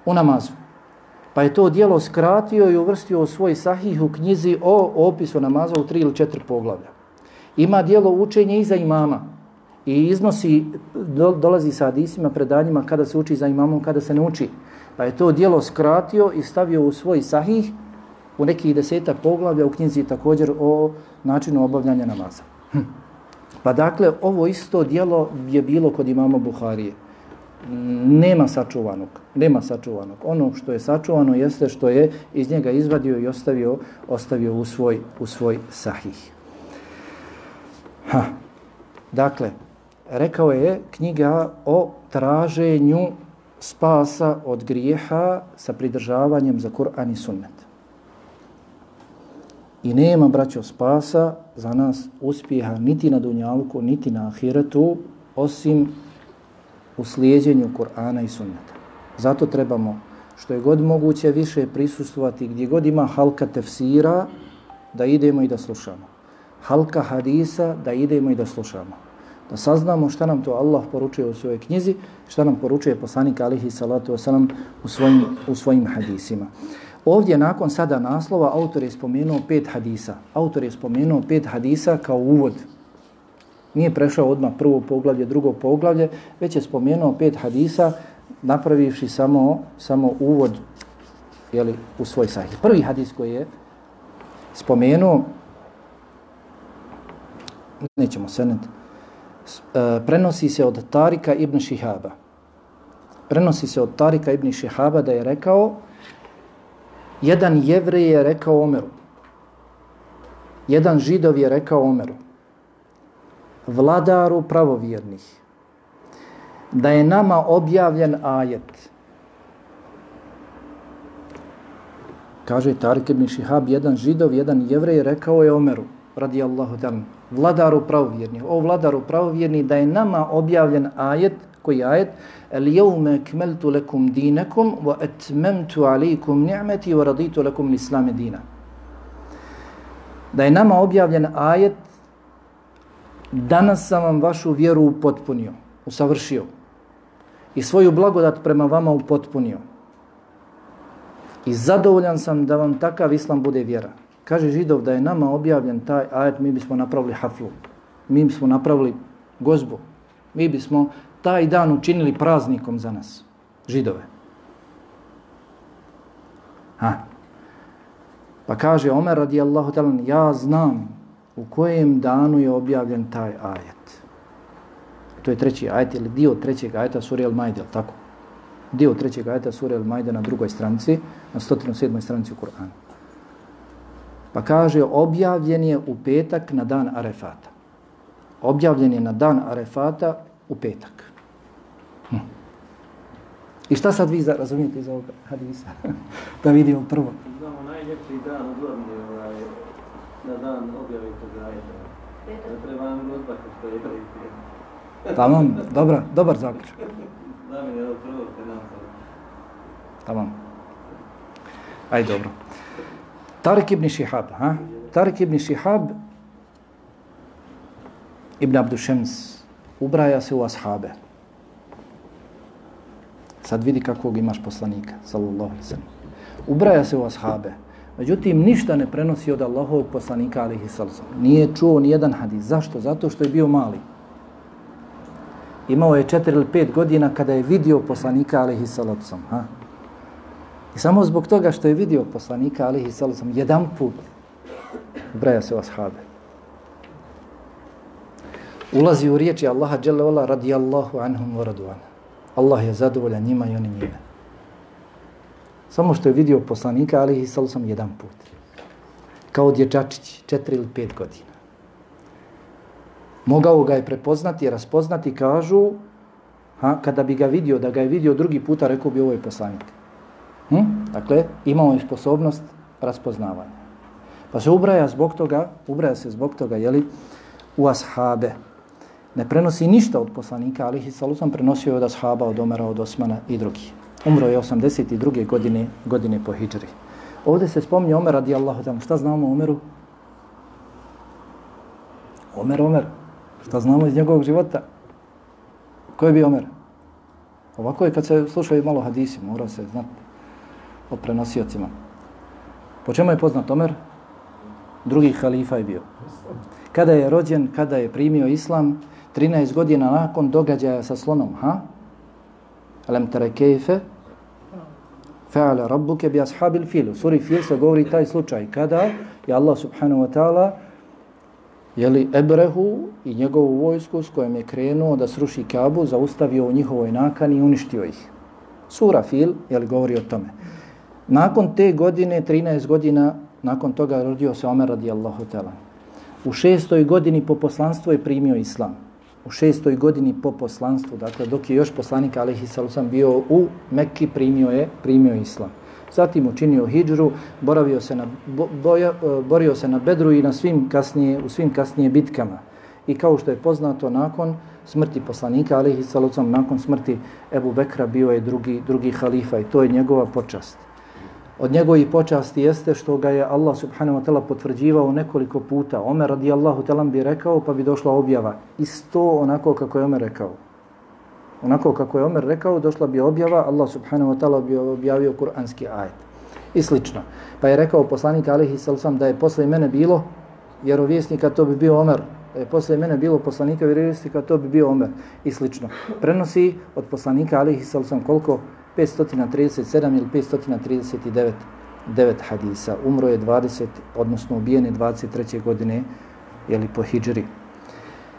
S1: u namazu. Pa je to dijelo skratio i uvrstio u svoj sahih u knjizi o opisu namaza u tri ili četiri poglavlja. Ima dijelo učenje iza imama i iznosi, do, dolazi sa hadisima, predanjima kada se uči za imamom, kada se ne uči. Pa je to dijelo skratio i stavio u svoj sahih u nekih desetak poglavlja u knjizi također o načinu obavljanja namaza. Hm. Pa dakle, ovo isto dijelo je bilo kod imama Buharije nema sačuvanog. Nema sačuvanog. Ono što je sačuvano jeste što je iz njega izvadio i ostavio, ostavio u svoj, u svoj sahih. Ha. Dakle, rekao je knjiga o traženju spasa od grijeha sa pridržavanjem za Kur'an i sunnet. I nema, braćo, spasa za nas uspjeha niti na dunjalku, niti na ahiretu, osim u slijedjenju Kur'ana i sunneta. Zato trebamo što je god moguće više prisustovati gdje god ima halka tefsira da idemo i da slušamo. Halka hadisa da idemo i da slušamo. Da saznamo šta nam to Allah poručuje u svojoj knjizi, šta nam poručuje poslanik alihi salatu wasalam u svojim, u svojim hadisima. Ovdje nakon sada naslova autor je spomenuo pet hadisa. Autor je spomenuo pet hadisa kao uvod nije prešao odmah prvo poglavlje, drugo poglavlje, već je spomenuo pet hadisa napravivši samo, samo uvod jeli, u svoj sahih. Prvi hadis koji je spomenuo, nećemo senet, e, prenosi se od Tarika ibn Šihaba. Prenosi se od Tarika ibn Šihaba da je rekao jedan jevrej je rekao Omeru. Jedan židov je rekao Omeru vladaru pravovjernih, da je nama objavljen ajet. Kaže Tarik ibn Šihab, jedan židov, jedan jevrej, rekao je Omeru, radijallahu ta'ala, vladaru pravovjernih, o vladaru pravovjernih, da je nama objavljen ajet, koji ajet, el jevme kmeltu lekum dinekum, wa etmemtu alikum ni'meti, wa raditu lekum islame dina. Da je nama objavljen ajet danas sam vam vašu vjeru upotpunio, usavršio i svoju blagodat prema vama upotpunio. I zadovoljan sam da vam takav islam bude vjera. Kaže židov da je nama objavljen taj ajet, mi bismo napravili haflu. Mi bismo napravili gozbu. Mi bismo taj dan učinili praznikom za nas, židove. Ha. Pa kaže Omer radijallahu talan, ja znam u kojem danu je objavljen taj ajet. To je treći ajet ili dio trećeg ajeta sura El Majde, tako? Dio trećeg ajeta sura El Majde na drugoj stranici, na 107. stranici u Kur'anu. Pa kaže, objavljen je u petak na dan Arefata. Objavljen je na dan Arefata u petak. Hm. I šta sad vi razumijete iz ovog hadisa? da vidimo prvo.
S2: Znamo najljepši dan u godini, na dan objave tog ajeta. Ne treba nam rozbati što je prije.
S1: Tamam, dobra, dobar zaključ.
S2: Znam je od prvog
S1: Tamam. Aj, dobro. Tarik ibn Šihab, ha? Tarik ibn Šihab Ibn Abdušems ubraja se u ashabe. Sad vidi kakvog imaš poslanika, sallallahu alaihi sallam. Ubraja se u ashabe. Međutim, ništa ne prenosi od Allahovog poslanika, alihi sallam. Nije čuo ni jedan hadis. Zašto? Zato što je bio mali. Imao je četiri ili pet godina kada je vidio poslanika, alihi sallam. Ha? I samo zbog toga što je vidio poslanika, alihi sallam, jedan put braja se u ashabe. Ulazi u riječi Allaha, dželle vala, radijallahu anhum wa radu'an. Allah je zadovoljan njima i oni njime. Samo što je vidio poslanika, ali i sam jedan put. Kao dječačić, četiri ili pet godina. Mogao ga je prepoznati i raspoznati, kažu, ha, kada bi ga vidio, da ga je vidio drugi puta, rekao bi ovo je poslanik. Hm? Dakle, imao je sposobnost raspoznavanja. Pa se ubraja zbog toga, ubraja se zbog toga, jeli, u ashabe ne prenosi ništa od poslanika, ali ih salusam prenosio od ashaba, od Omera, od Osmana i drugi. Umro je 82. godine, godine po hijđri. Ovdje se spominje Omer radijallahu ta'ala. Šta znamo o Omeru? Omer, Omer. Šta znamo iz njegovog života? Ko je bio Omer? Ovako je kad se slušaju malo hadisi, mora se znati o prenosiocima. Po čemu je poznat Omer? Drugi halifa je bio. Kada je rođen, kada je primio islam, 13 godina nakon događaja sa slonom, ha? Alam tara kayfa fa'ala rabbuke bi ashabil fil. Suri fil se govori taj slučaj kada je Allah subhanahu wa ta'ala jeli Ebrehu i njegovu vojsku s kojom je krenuo da sruši Kabu, zaustavio u njihovoj nakani i uništio ih. Sura Fil je li govori o tome. Nakon te godine, 13 godina, nakon toga rodio se Omer radijallahu ta'ala. U šestoj godini po poslanstvu je primio islam u šestoj godini po poslanstvu, dakle dok je još poslanik Alihi Salusam bio u Mekki, primio je, primio islam. Zatim učinio hijđru, boravio se na, bo, boja, e, borio se na Bedru i na svim kasnije, u svim kasnije bitkama. I kao što je poznato, nakon smrti poslanika Alihi Salusam, nakon smrti Ebu Bekra bio je drugi, drugi halifa i to je njegova počast. Od njegovih počasti jeste što ga je Allah subhanahu wa ta'ala potvrđivao nekoliko puta. Omer radijallahu ta'ala bi rekao pa bi došla objava. Isto onako kako je Omer rekao. Onako kako je Omer rekao, došla bi objava, Allah subhanahu wa ta'ala bi objavio kuranski ajet. I slično. Pa je rekao poslanik alihi sallam da je posle mene bilo vjerovjesnika, to bi bio Omer. Da je posle mene bilo poslanika vjerovjesnika, to bi bio Omer. I slično. Prenosi od poslanika alihi sallam koliko? 537 ili 539 devet hadisa. Umro je 20, odnosno ubijen je 23. godine jeli, po hijđri.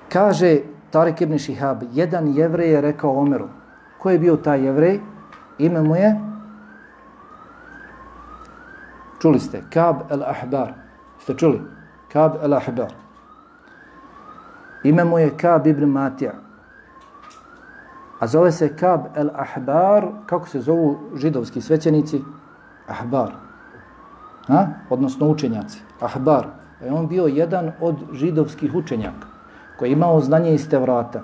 S1: Kaže Tarik ibn Šihab, jedan jevrej je rekao Omeru. Ko je bio taj jevrej? Ime mu je? Čuli ste? Kab el Ahbar. Ste čuli? Kab el Ahbar. Ime mu je Kab ibn Matija. A zove se Kab el Ahbar, kako se zovu židovski svećenici? Ahbar. Ha? Odnosno učenjaci. Ahbar. A je on bio jedan od židovskih učenjaka koji je imao znanje iz Tevrata.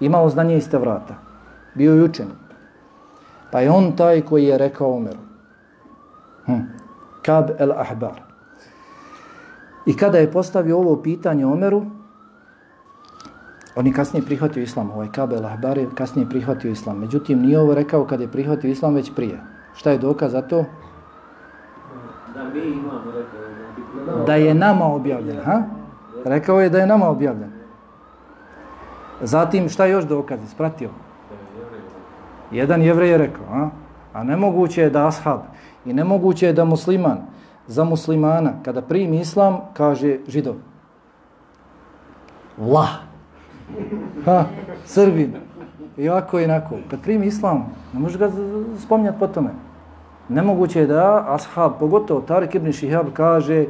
S1: Imao znanje iz Tevrata. Bio je učen. Pa je on taj koji je rekao Omeru. Hm. Kab el Ahbar. I kada je postavio ovo pitanje Omeru, On je kasnije prihvatio islam, ovaj Kabel Ahbar je kasnije prihvatio islam. Međutim, nije ovo rekao kad je prihvatio islam već prije. Šta je dokaz za to? Da mi imamo, rekao. Da je nama objavljen, ha? Rekao je da je nama objavljen. Zatim, šta je još dokaz? Ispratio. Jedan jevrej je rekao, ha? A nemoguće je da ashab i nemoguće je da musliman za muslimana kada primi islam kaže židov. Lah. Ha, Srbin. I ovako i inako. Kad primi islam, ne može ga spominjati po tome. Nemoguće je da ashab, pogotovo Tarik ibn Šihab, kaže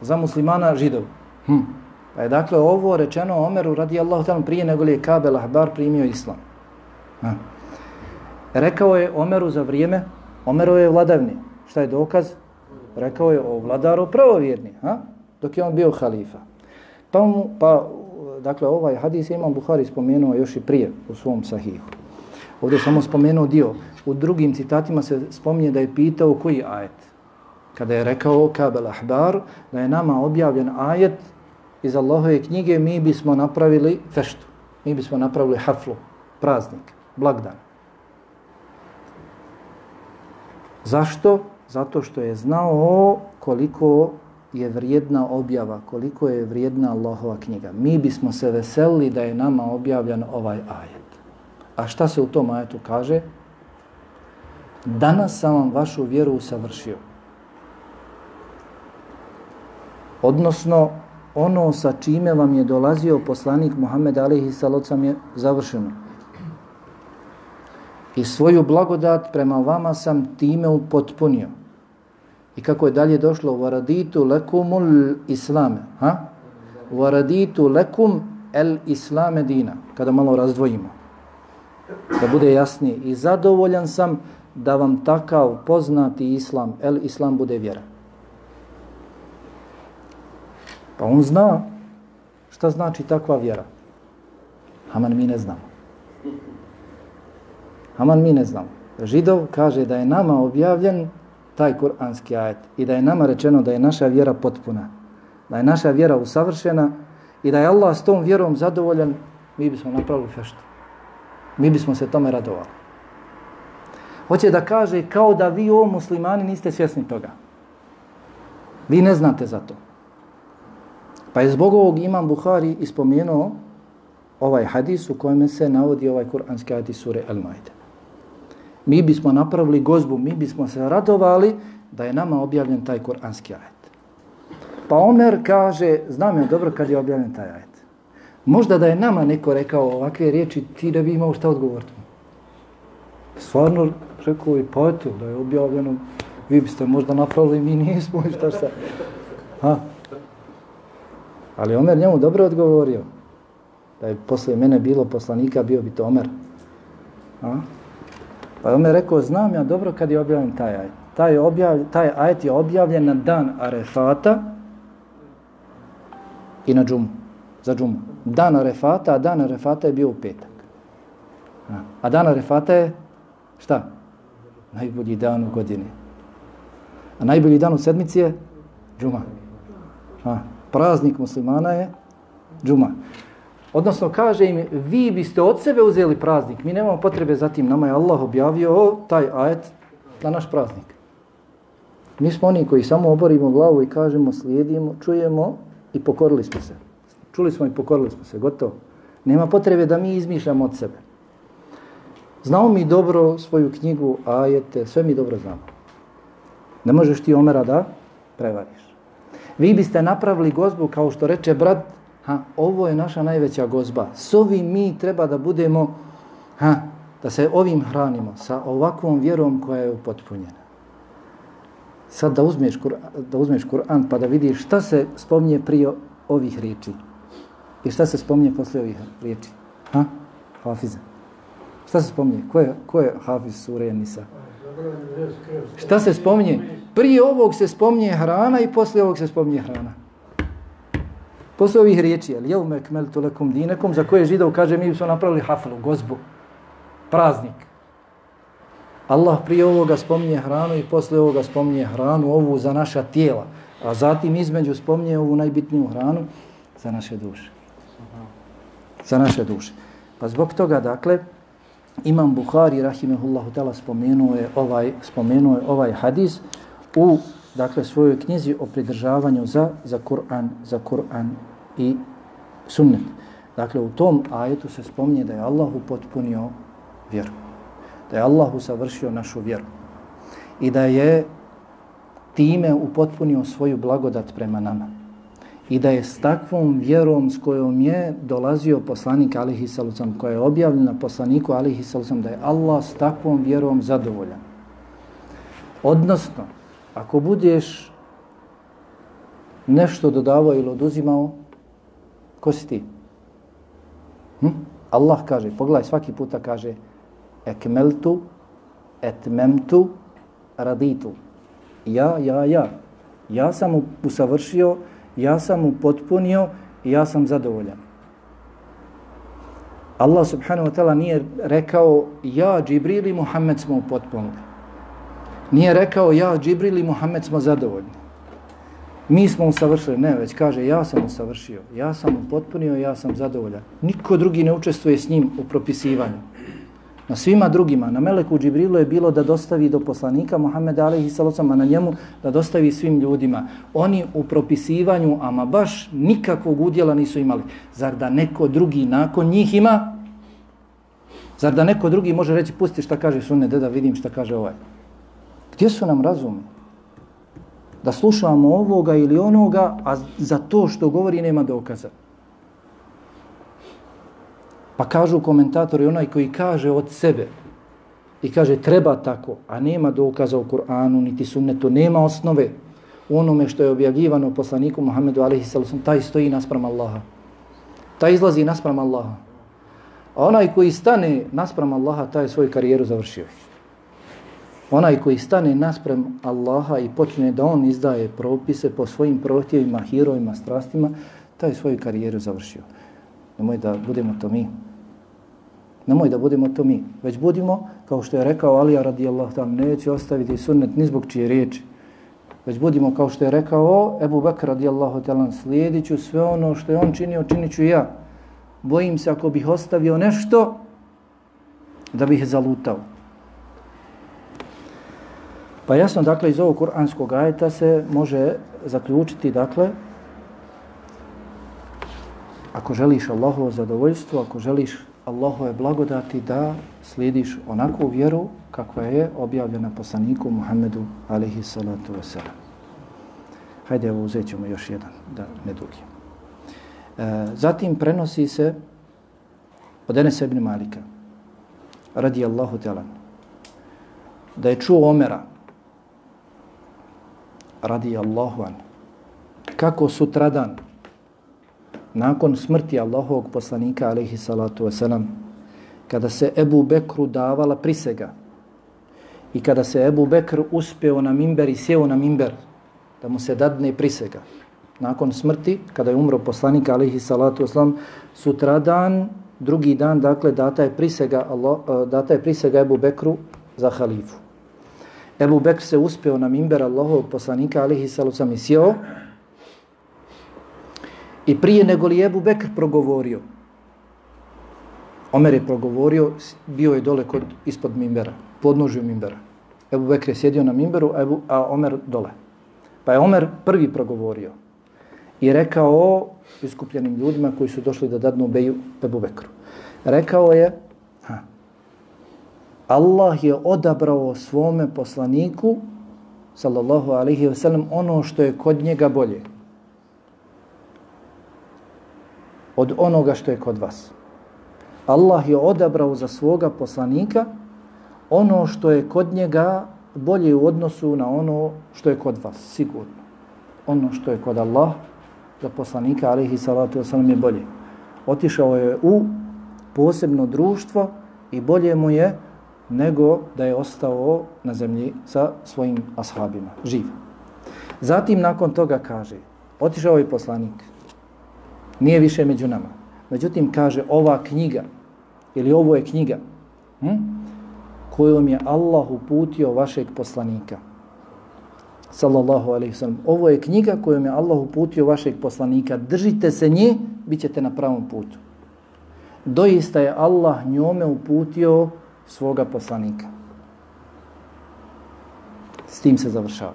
S1: za muslimana židov. Hm. Pa je dakle ovo rečeno Omeru radi Allahu ta'ala prije nego li je Kabel Ahbar primio islam. Ha. Rekao je Omeru za vrijeme, Omeru je vladavni. Šta je dokaz? Rekao je o vladaru pravovjerni, ha? dok je on bio halifa. Pa, mu, pa dakle, ovaj hadis je imam Buhari spomenuo još i prije u svom sahihu. Ovdje samo spomenuo dio. U drugim citatima se spominje da je pitao koji ajet. Kada je rekao Kabel Ahbar, da je nama objavljen ajet iz Allahove knjige, mi bismo napravili feštu. Mi bismo napravili haflu, praznik, blagdan. Zašto? Zato što je znao koliko je vrijedna objava, koliko je vrijedna Allahova knjiga. Mi bismo se veselili da je nama objavljan ovaj ajet. A šta se u tom ajetu kaže? Danas sam vam vašu vjeru usavršio. Odnosno, ono sa čime vam je dolazio poslanik Muhammed Alihi Salocam je završeno. I svoju blagodat prema vama sam time upotpunio. I kako je dalje došlo, varaditu lekumul islame. Ha? Varaditu lekum el islame dina. Kada malo razdvojimo. Da bude jasnije. I zadovoljan sam da vam takav poznati islam, el islam bude vjera. Pa on zna šta znači takva vjera. Haman mi ne znamo. Haman mi ne znamo. Židov kaže da je nama objavljen taj kuranski ajet i da je nama rečeno da je naša vjera potpuna, da je naša vjera usavršena i da je Allah s tom vjerom zadovoljan, mi bismo napravili feštu. Mi bismo se tome radovali. Hoće da kaže kao da vi o muslimani niste svjesni toga. Vi ne znate za to. Pa je zbog ovog imam Buhari ispomenuo ovaj hadis u kojem se navodi ovaj kuranski hadis sure Al-Maide mi bismo napravili gozbu, mi bismo se radovali da je nama objavljen taj kuranski ajet. Pa Omer kaže, znam je dobro kad je objavljen taj ajet. Možda da je nama neko rekao ovakve riječi, ti da bi imao šta odgovoriti. Stvarno, rekao i pa eto, da je objavljeno, vi biste možda napravili, mi nismo, šta šta. Ha? Ali Omer njemu dobro odgovorio. Da je posle mene bilo poslanika, bio bi to Omer. Ha? Pa on me rekao, znam ja dobro kad je objavljen taj ajet. Taj, objavljen, taj ajet je objavljen na dan Arefata i na džumu, za džumu. Dan Arefata, a dan Arefata je bio u petak. A dan Arefata je, šta? Najbolji dan u godini. A najbolji dan u sedmici je džuma. A, praznik muslimana je džuma. Odnosno kaže im, vi biste od sebe uzeli praznik, mi nemamo potrebe za tim, nama je Allah objavio o, taj ajet na naš praznik. Mi smo oni koji samo oborimo glavu i kažemo, slijedimo, čujemo i pokorili smo se. Čuli smo i pokorili smo se, gotovo. Nema potrebe da mi izmišljamo od sebe. Znao mi dobro svoju knjigu, ajete, sve mi dobro znamo. Ne možeš ti Omera da prevariš. Vi biste napravili gozbu, kao što reče brat, Ha, ovo je naša najveća gozba. S ovim mi treba da budemo, ha, da se ovim hranimo, sa ovakvom vjerom koja je upotpunjena. Sad da uzmeš, da uzmeš Kur'an pa da vidiš šta se spomnje prije ovih riječi. I šta se spomnje posle ovih riječi. Ha? Hafiza. Šta se spomnje? Ko je, ko je Hafiz Sure Nisa? Šta se spomnje? Prije ovog se spomnje hrana i posle ovog se spomnje hrana. Posle ovih riječi, jel jev me kmeltu lekum dinekom, za koje židov kaže mi smo napravili haflu, gozbu, praznik. Allah prije ovoga spominje hranu i posle ovoga spominje hranu ovu za naša tijela, a zatim između spominje ovu najbitniju hranu za naše duše. Za naše duše. Pa zbog toga, dakle, Imam Buhari, rahimehullahu tala, spomenuo je ovaj, spomenuo je ovaj hadis u dakle svojoj knjizi o pridržavanju za za Kur'an, za Kur'an i sunnet. Dakle, u tom ajetu se spominje da je Allah upotpunio vjeru. Da je Allah usavršio našu vjeru. I da je time upotpunio svoju blagodat prema nama. I da je s takvom vjerom s kojom je dolazio poslanik Alihi Salucam, koja je objavljena poslaniku Alihi Salucam, da je Allah s takvom vjerom zadovoljan. Odnosno, ako budeš nešto dodavao ili oduzimao, ko si ti? Hm? Allah kaže, pogledaj, svaki puta kaže ekmeltu, etmemtu, raditu. Ja, ja, ja. Ja sam usavršio, ja sam upotpunio i ja sam zadovoljan. Allah subhanahu wa ta'ala nije rekao ja, Džibril i Muhammed smo upotpunili. Nije rekao ja, Džibril i Muhammed smo zadovoljni. Mi smo usavršili, ne, već kaže ja sam usavršio, ja sam upotpunio, ja sam zadovoljan. Niko drugi ne učestvuje s njim u propisivanju. Na svima drugima, na Meleku Džibrilu je bilo da dostavi do poslanika Muhammeda alaihi sallam, a na njemu da dostavi svim ljudima. Oni u propisivanju, ama baš nikakvog udjela nisu imali. Zar da neko drugi nakon njih ima? Zar da neko drugi može reći, pusti šta kaže sunne, da vidim šta kaže ovaj. Gdje su nam razumi? Da slušamo ovoga ili onoga, a za to što govori nema dokaza. Pa kažu komentatori, onaj koji kaže od sebe i kaže treba tako, a nema dokaza u Kur'anu, niti sunnetu, nema osnove u onome što je objavljivano poslaniku Muhammedu a.s. taj stoji naspram Allaha. Taj izlazi naspram Allaha. A onaj koji stane naspram Allaha, taj svoju karijeru završio. Onaj koji stane naspram Allaha i počne da on izdaje propise po svojim prohtjevima, hirojima, strastima, taj svoju karijeru završio. Nemoj da budemo to mi. Nemoj da budemo to mi. Već budimo, kao što je rekao Alija radijallahu ta'ala, neće ostaviti sunnet ni zbog čije riječi. Već budimo, kao što je rekao Ebu Bekr radijallahu ta'ala, slijedit ću sve ono što je on činio, činit ću ja. Bojim se ako bih ostavio nešto, da bih zalutao. Pa jasno, dakle, iz ovog kuranskog ajeta se može zaključiti, dakle, ako želiš Allahovo zadovoljstvo, ako želiš Allahove blagodati da slijediš onakvu vjeru kakva je objavljena poslaniku Muhammedu alaihi salatu wasalam. Hajde, evo uzet ćemo još jedan, da ne dugi. E, zatim prenosi se od Enes ibn Malika, radi Allahu telan, da je čuo Omera, radi Allahu an, kako sutradan, nakon smrti Allahovog poslanika alaihi salatu wasalam, kada se Ebu Bekru davala prisega i kada se Ebu Bekr uspeo na mimber i sjeo na mimber, da mu se dadne prisega. Nakon smrti, kada je umro poslanik alaihi salatu wasalam, sutradan, drugi dan, dakle, data je prisega, Allah, eh, data je prisega Ebu Bekru za halifu. Ebu Bekr se uspeo na mimber Allahovog poslanika alihi salatu wasalam i sjeo, I prije nego li Ebu Bekr progovorio, Omer je progovorio, bio je dole kod, ispod mimbera, podnožio mimbera. Ebu Bekr je sjedio na mimberu, a, Ebu, a Omer dole. Pa je Omer prvi progovorio i rekao o iskupljenim ljudima koji su došli da dadnu beju Ebu Bekru. Rekao je, Allah je odabrao svome poslaniku, sallallahu alaihi wa sallam, ono što je kod njega bolje. od onoga što je kod vas. Allah je odabrao za svoga poslanika ono što je kod njega bolje u odnosu na ono što je kod vas, sigurno. Ono što je kod Allah, za poslanika, alaihi salatu wasalam, je bolje. Otišao je u posebno društvo i bolje mu je nego da je ostao na zemlji sa svojim ashabima, živ. Zatim nakon toga kaže, otišao je poslanik, nije više među nama. Međutim, kaže, ova knjiga, ili ovo je knjiga, hm, kojom je Allah uputio vašeg poslanika. Sallallahu alaihi sallam. Ovo je knjiga kojom je Allah uputio vašeg poslanika. Držite se nje, bit ćete na pravom putu. Doista je Allah njome uputio svoga poslanika. S tim se završava.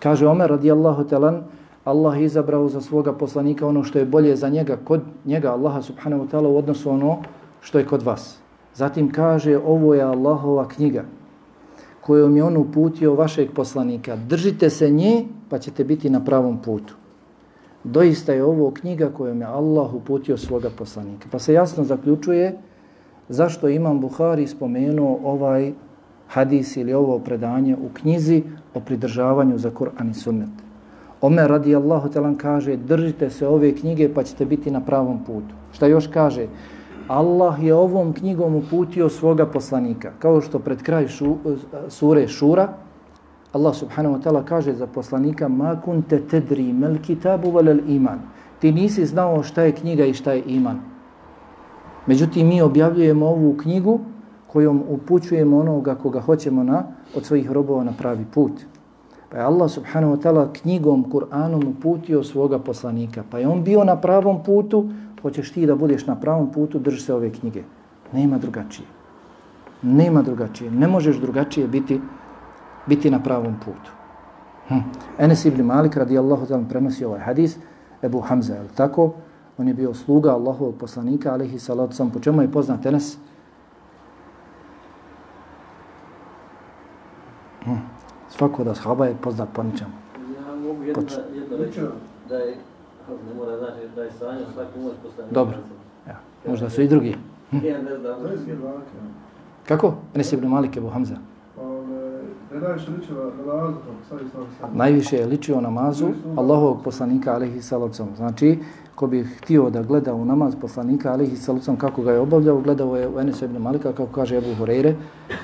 S1: Kaže Omer radijallahu talan, Allah je izabrao za svoga poslanika ono što je bolje za njega, kod njega Allaha subhanahu wa ta'ala u odnosu ono što je kod vas. Zatim kaže ovo je Allahova knjiga kojom je on uputio vašeg poslanika. Držite se nje pa ćete biti na pravom putu. Doista je ovo knjiga kojom je Allah uputio svoga poslanika. Pa se jasno zaključuje zašto imam Buhari spomenuo ovaj hadis ili ovo predanje u knjizi o pridržavanju za Kur'an i sunnet. Omer radijallahu talan kaže držite se ove knjige pa ćete biti na pravom putu. Šta još kaže? Allah je ovom knjigom uputio svoga poslanika. Kao što pred kraj šu, sure Šura, Allah subhanahu wa ta'ala kaže za poslanika ma kunte tedri mel kitabu valel iman. Ti nisi znao šta je knjiga i šta je iman. Međutim, mi objavljujemo ovu knjigu kojom upućujemo onoga koga hoćemo na, od svojih robova na pravi put. Pa je Allah subhanahu wa ta'ala knjigom, Kur'anom uputio svoga poslanika. Pa je on bio na pravom putu, hoćeš ti da budeš na pravom putu, drži se ove knjige. Nema drugačije. Nema drugačije. Ne možeš drugačije biti, biti na pravom putu. Hm. Enes ibn Malik radijallahu ta'ala prenosi ovaj hadis, Ebu Hamza, je tako? On je bio sluga Allahovog poslanika, alaihi salatu sam. Po čemu je poznat Enes? Hm. Svako da shaba je poznat po ničemu.
S2: Ja mogu jedno, jedno reći da je, ne mora znači da je sanjao svaki umoć poslanika.
S1: Dobro. Ja. Možda su i drugi.
S2: Hm. Ja ne znam.
S1: Kako? Enes ibn Malik, Ebu Hamza. Najviše je ličio namazu Allahovog poslanika alaihi salacom. Znači, ko bi htio da gleda u namaz poslanika alaihi salacom kako ga je obavljao, gledao je u Enes ibn Malika, kako kaže Ebu Hureyre,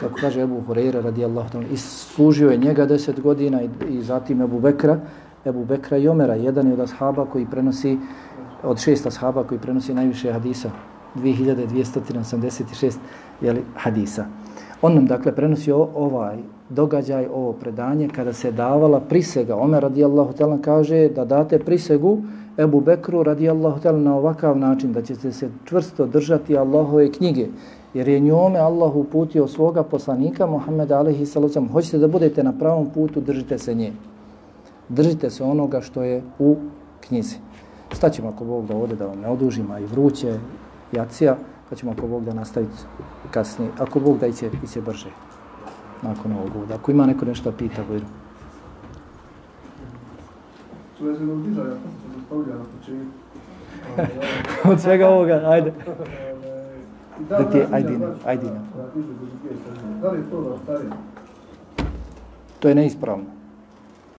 S1: kako kaže Ebu Hureyre radijallahu ta'ala. I služio je njega deset godina i, i zatim Ebu Bekra, Ebu Bekra i Omera, jedan je od ashaba koji prenosi, od šest ashaba koji prenosi najviše hadisa, 2286 jeli, hadisa. On nam dakle prenosi ovaj događaj, ovo predanje, kada se davala prisega. Omer radijallahu ta'ala kaže da date prisegu Ebu Bekru radijallahu ta'ala na ovakav način, da ćete se čvrsto držati Allahove knjige. Jer je njome Allah uputio svoga poslanika, Muhammeda alaihi sallam. Hoćete da budete na pravom putu, držite se nje. Držite se onoga što je u knjizi. Staćemo ako Bog da ode da vam ne odužima i vruće, jacija, pa ćemo ako Bog da nastaviti kasnije. Ako Bog da iće, iće brže nakon ovog uvoda. Ako ima neko nešto da pita, Bojru. Od svega ovoga, ajde. Da ti je, ajde, ajde. To je neispravno.